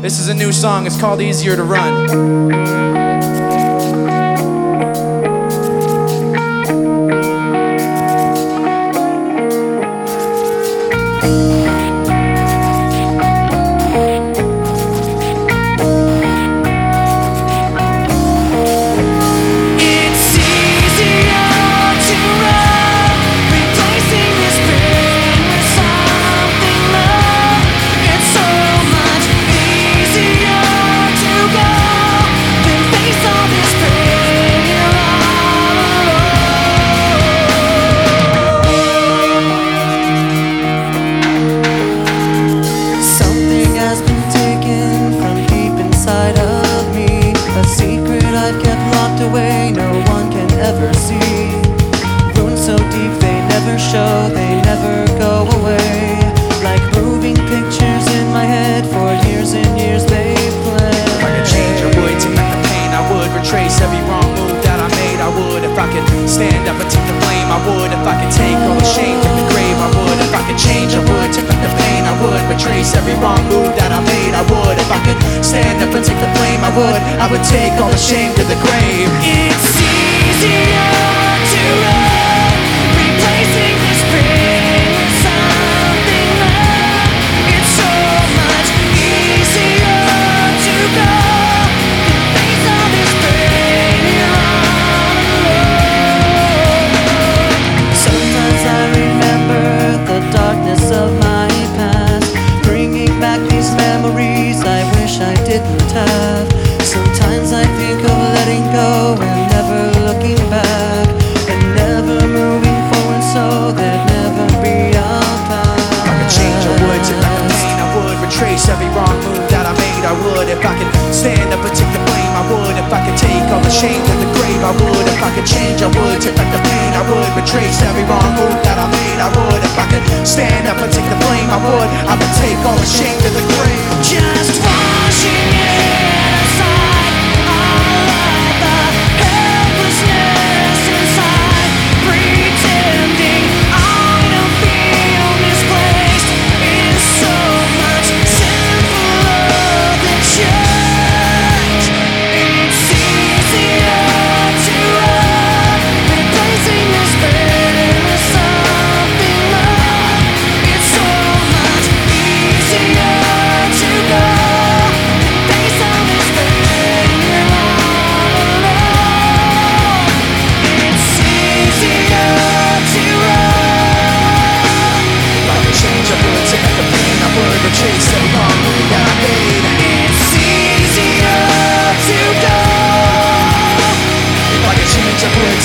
This is a new song, it's called Easier to Run. Never show, they never go away. Like moving pictures in my head, for years and years they play. If I could change, I would. Take back the pain, I would. Retrace every wrong move that I made, I would. If I could stand up and take the blame, I would. If I could take all the shame to the grave, I would. If I could change, I would. Take back the pain, I would. Retrace every wrong move that I made, I would. If I could stand up and take the blame, I would. I would take all the shame to the grave. It's easier I would. If I could stand up and take the blame, I would. If I could take all the shame to the grave, I would. If I could change, I would. Take back the pain, I would. Retrace every wrong move that I made, I would. If I could stand up and take the blame, I would. I would take all the shame to the grave. Just washing it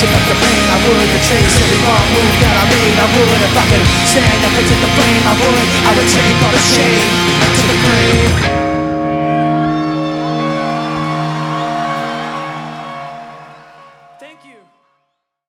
Take back the pain, I would. Retrace every wrong move that I made, I would. If I could stand up and take the blame, I would. I would take all the shame to the grave.